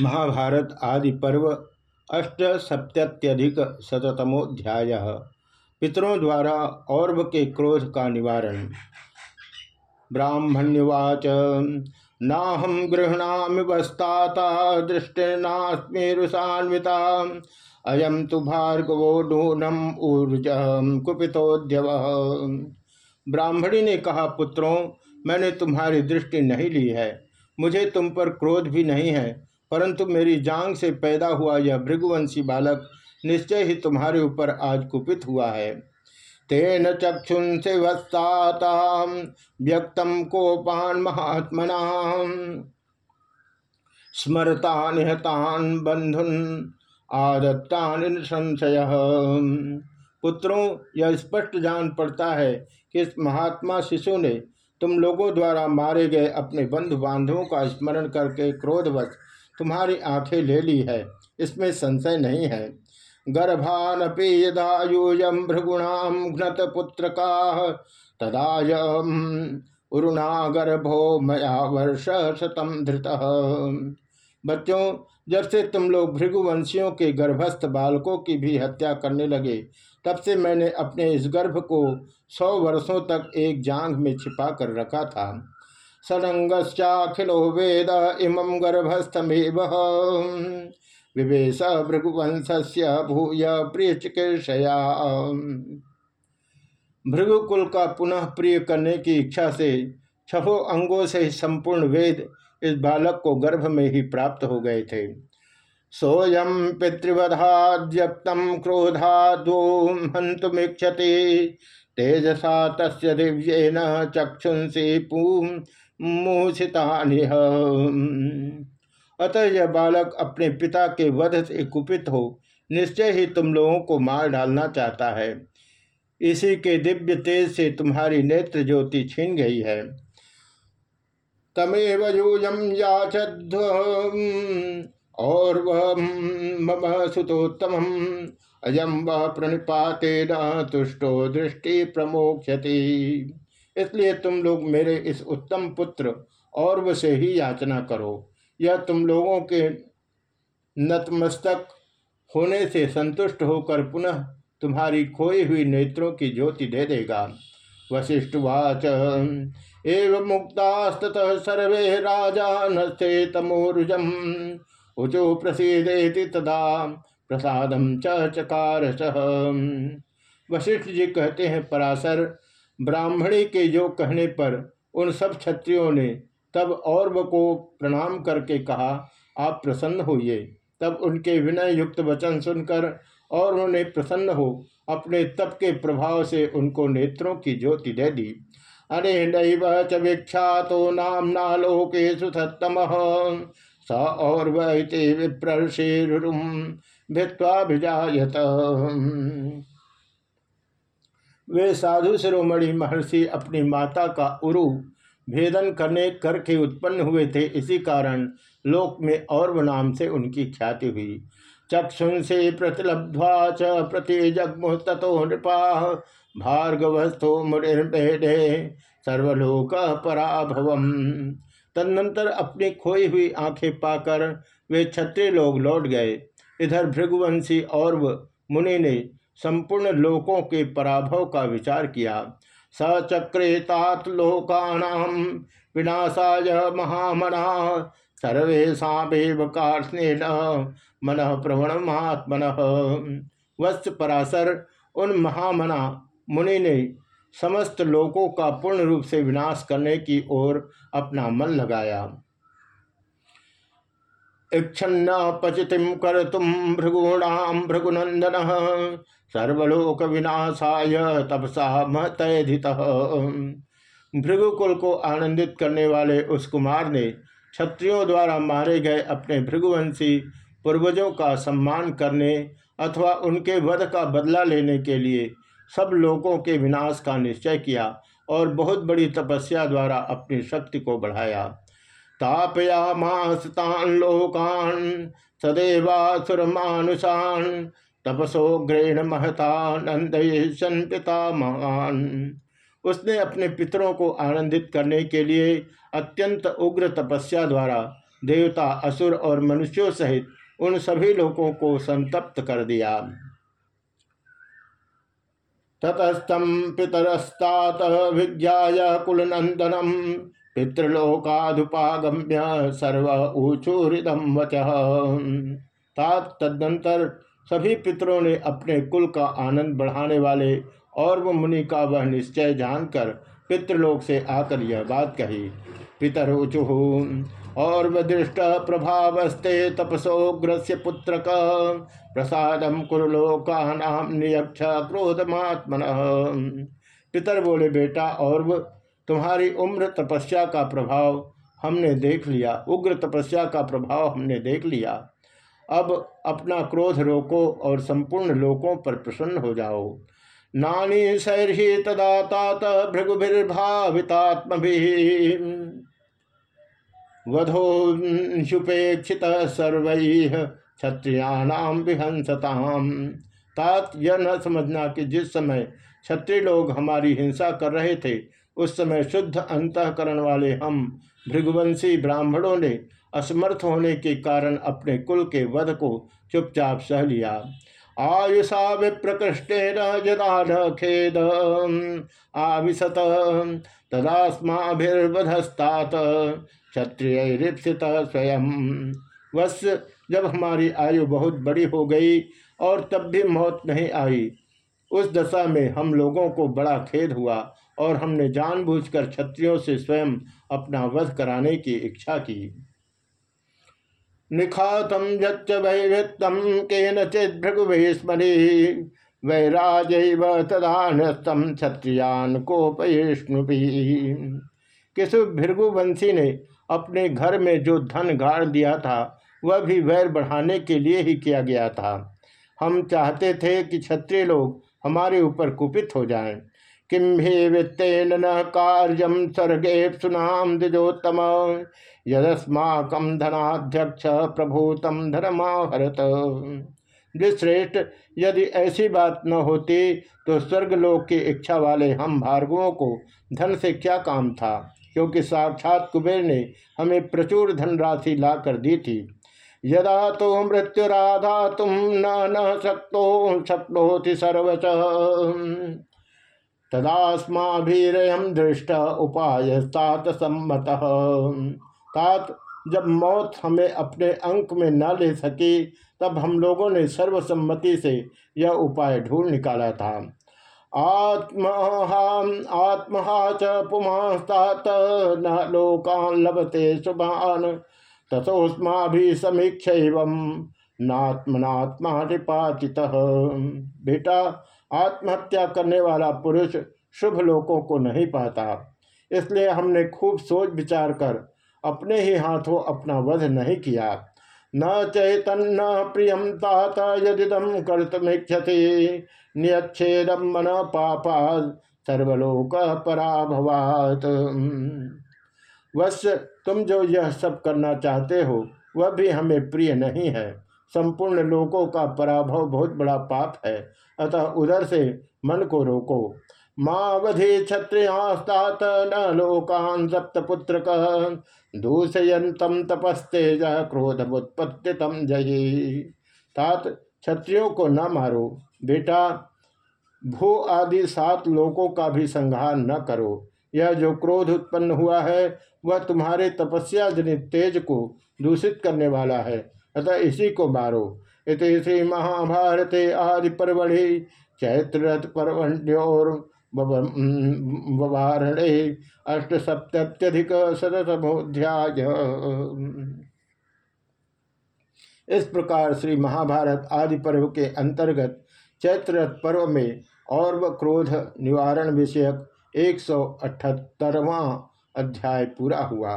महाभारत आदि पर्व अष्ट अष्टसप्त्यधिक शतमोध्याय पितरों द्वारा और्व के क्रोध का निवारण। ब्राह्मण्यवाच नाहम गृहणामि वस्ताता दृष्टिर्नास्मेरुषान्विता अयम तो भार्गवो नूनम ऊर्ज कुपितोद्यव। ब्राह्मणी ने कहा, पुत्रों, मैंने तुम्हारी दृष्टि नहीं ली है। मुझे तुम पर क्रोध भी नहीं है। परंतु मेरी जांग से पैदा हुआ यह भृगुवंशी बालक निश्चय ही तुम्हारे ऊपर आज कुपित हुआ है। तेन चक्षुन से वस्ताता व्यक्तम कोपान महात्मना। स्मरता निहतान बंधुन आदत्तान संशय पुत्रों, यह स्पष्ट जान पड़ता है कि इस महात्मा शिशु ने तुम लोगों द्वारा मारे गए अपने बंधु बांधवों का स्मरण करके क्रोधवश तुम्हारी आँखें ले ली है, इसमें संशय नहीं है। गर्भानपि यदायूयम भृगुणाम घ्नत पुत्र का तदायम उरुणा गर्भो मया वर्ष शतम धृत। बच्चों, जब से तुम लोग भृगुवंशियों के गर्भस्थ बालकों की भी हत्या करने लगे, तब से मैंने अपने इस गर्भ को सौ वर्षों तक एक जांग में छिपा कर रखा था। सनंगश्चाखिलो वेद इमं गर्भस्थमेव। विवेश भृगुवंश भूय प्रिय चिकित्सया भृगुकुल का पुनः प्रिय करने की इच्छा से छहो अंगों से संपूर्ण वेद इस बालक को गर्भ में ही प्राप्त हो गए थे। सोयम पितृवधाद्यक्तम क्रोधादो हंतुमीक्षति तेजसा तस् दिव्येन चक्षुंसी मूषिता अतः यह बालक अपने पिता के वध से कुपित हो, निश्चय ही तुम लोगों को मार डालना चाहता है। इसी के दिव्य तेज से तुम्हारी नेत्र ज्योति छीन गई है। तमेव यूयम याचध्व और मम सुतोत्तम अयम वह प्रणिपाते न तुष्टो दृष्टि प्रमोक्षति इसलिए तुम लोग मेरे इस उत्तम पुत्र और से ही याचना करो। यह तुम लोगों के नतमस्तक होने से संतुष्ट होकर पुनः तुम्हारी खोई हुई नेत्रों की ज्योति दे देगा। वशिष्ठवाच एव मुक्तास्तत सर्वे राजा तमोरुजम। उचो प्रसिदेति तदा प्रसादम चकार वशिष्ठ जी कहते हैं, पराशर ब्राह्मणी के योग कहने पर उन सब क्षत्रियों ने तब और को प्रणाम करके कहा, आप प्रसन्न होइए। तब उनके विनय युक्त वचन सुनकर और उन्होंने प्रसन्न हो अपने तप के प्रभाव से उनको नेत्रों की ज्योति दे दी। अरे नैव च विख्यातो नामना लोके सुसत्तम स और वैते विप्रषेरुम भित्वाभिजात वे साधु शिरोमणि महर्षि अपनी माता का उरु भेदन करने करके उत्पन्न हुए थे। इसी कारण लोक में और नाम से उनकी ख्याति हुई। चक्षुन से प्रतिलब्ध्वा च प्रति तथो नृपा भार्गवस्थो मुनिर्भेदे सर्वलोक पराभवम। तदनंतर अपनी खोई हुई आँखें पाकर वे क्षत्रिय लोग लौट गए। इधर भृगुवंशी और मुनि ने संपूर्ण लोकों के पराभव का विचार किया। सचक्रेतात लोकानाम विनाशाय महामना सर्वेशा मन प्रवण महात्मन वस्त पराशर उन महामना मुनि ने समस्त लोकों का पूर्ण रूप से विनाश करने की ओर अपना मन लगाया। इच्छन्न पचितिम कर तुम भृगुणाम भृगुनंदन सर्वलोक विनाशाय तपसा महतधित। भृगुकुल को आनंदित करने वाले उस कुमार ने क्षत्रियों द्वारा मारे गए अपने भृगुवंशी पूर्वजों का सम्मान करने अथवा उनके वध का बदला लेने के लिए सब लोगों के विनाश का निश्चय किया और बहुत बड़ी तपस्या द्वारा अपनी शक्ति को बढ़ाया। तापया मास्तान लोकान सदैवासुर मानुषान तपसोग्रेण महता नंदन पिता महान उसने अपने पितरों को आनंदित करने के लिए अत्यंत उग्र तपस्या द्वारा देवता, असुर और मनुष्यों सहित उन सभी लोगों को संतप्त कर दिया। ततस्तम पितरस्तात विज्ञा कुलनंदनम पितृलोकाधुपागम्य सर्व ऊचूरिदम वच। तदनंतर सभी पितरों ने अपने कुल का आनंद बढ़ाने वाले और वो मुनि का वह निश्चय जानकर पितृलोक से आकर यह बात कही, पितरोचु, और वदृष्ट प्रभावस्ते तपसोग्रस्य पुत्र का प्रसादम कुरलोका नाम नियक्ष क्रोधमात्मन। पितर बोले, बेटा, और तुम्हारी उम्र तपस्या का प्रभाव हमने देख लिया, उग्र तपस्या का प्रभाव हमने देख लिया। अब अपना क्रोध रोको और संपूर्ण लोकों पर प्रसन्न हो जाओ। नानी शैर्हि तदा तात भृगुभिर्भावितात्म वधोपेक्षित सर्व क्षत्रियाणाम विहंसताम। तात यह न समझना कि जिस समय क्षत्रिय लोग हमारी हिंसा कर रहे थे उस समय शुद्ध अंतकरण वाले हम भृगुवंशी ब्राह्मणों ने असमर्थ होने के कारण अपने कुल के वध को चुपचाप सह लिया। आयुषा विप्रकृष्टेन जदा खेद, आविशत, तदास्माभिर्वधस्तात क्षत्रिय स्वयं। वश जब हमारी आयु बहुत बड़ी हो गई और तब भी मौत नहीं आई, उस दशा में हम लोगों को बड़ा खेद हुआ और हमने जानबूझकर क्षत्रियों से स्वयं अपना वध कराने की इच्छा की। निखातम यच्च वैवृत्तम केनचित भृगुभीस्मरी वैराज तदानस्तम क्षत्रियान कोपयिष्णुपी किसु भृगुवंशी ने अपने घर में जो धन गाड़ दिया था, वह भी वैर बढ़ाने के लिए ही किया गया था। हम चाहते थे कि क्षत्रिय लोग हमारे ऊपर कुपित हो जाएँ। किम भी वित्तेन न कार्यम स्वर्गे सुनाम द्विजोत्तम। यदस्माकम धनाध्यक्ष प्रभूतम धर्माहरत श्रेष्ठ यदि ऐसी बात न होती तो स्वर्गलोक की इच्छा वाले हम भार्गवों को धन से क्या काम था? क्योंकि साक्षात कुबेर ने हमें प्रचुर धनराशि ला कर दी थी। यदा तो मृत्युराधा तुम न न शक्तो सर्वच तदास्माभिरयम दृष्ट उपाय तात सम्मत। तात, जब मौत हमें अपने अंक में न ले सकी, तब हम लोगों ने सर्वसम्मति से यह उपाय ढूंढ निकाला था। आत्महा च पुमास्तात, न लोकान लभते शुभान तथोस्मा भी समीक्ष नात्मनात्मा निपाचित बेटा आत्महत्या करने वाला पुरुष शुभ लोकों को नहीं पाता। इसलिए हमने खूब सोच विचार कर अपने ही हाथों अपना वध नहीं किया। न चैतन्न प्रियम तात यदिदम कर्तमीक्षति नियच्छेदम मन पापा सर्वलोक पराभवात। वश तुम जो यह सब करना चाहते हो, वह भी हमें प्रिय नहीं है। संपूर्ण लोकों का पराभव बहुत बड़ा पाप है। अतः उधर से मन को रोको। मावधि क्षत्रियास्तात न लोकान सप्तपुत्र दूषयंतम तपस्तेज क्रोधमुत्पत्ति तम जयी तात, क्षत्रियों को न मारो। बेटा, भू आदि सात लोकों का भी संहार न करो। यह जो क्रोध उत्पन्न हुआ है, वह तुम्हारे तपस्या जनित तेज को दूषित करने वाला है। अतः इसी को मारो। इत श्री महाभारते आदि परवढ़ि चैत्र रथ परवण्योर बवारणे अष्टसप्त्यधिक शतमोध्याय इस प्रकार श्री महाभारत आदि पर्व के अंतर्गत चैत्र पर्व में और व क्रोध निवारण विषयक एक सौ अठहत्तरवा अध्याय पूरा हुआ।